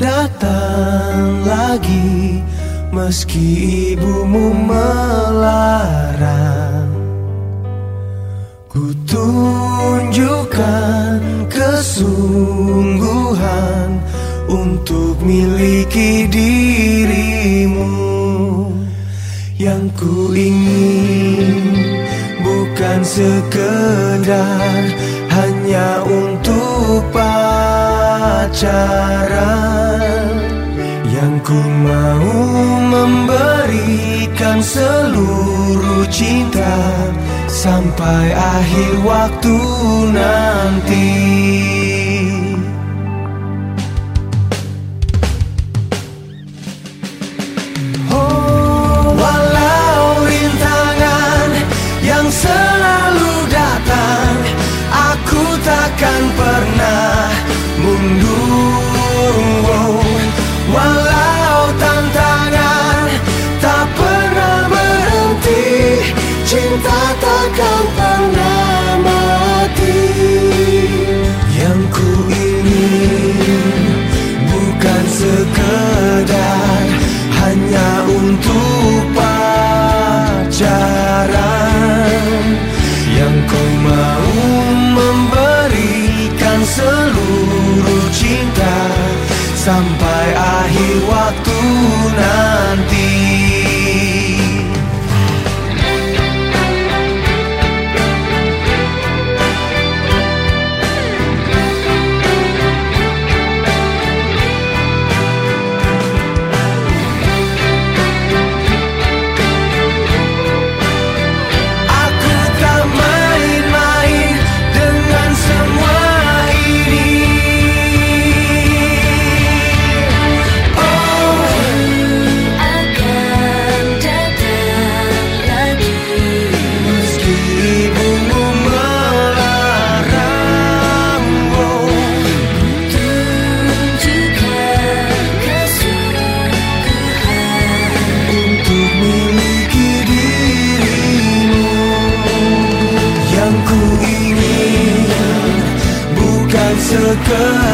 datang lagi Meski ibumu melarang. Ku tunjukkan kesungguhan Untuk miliki dirimu. Yang ku ingin bukan sekedar Hanya untuk pacaran Yang ku mau memberikan seluruh cinta Sampai akhir waktu nanti Cinta takkan pernah mati Yang ku ingin. Bukan sekedar Hanya untuk pacaran. Yang ku mau memberikan seluruh cinta Sampai akhir waktu nanti bukan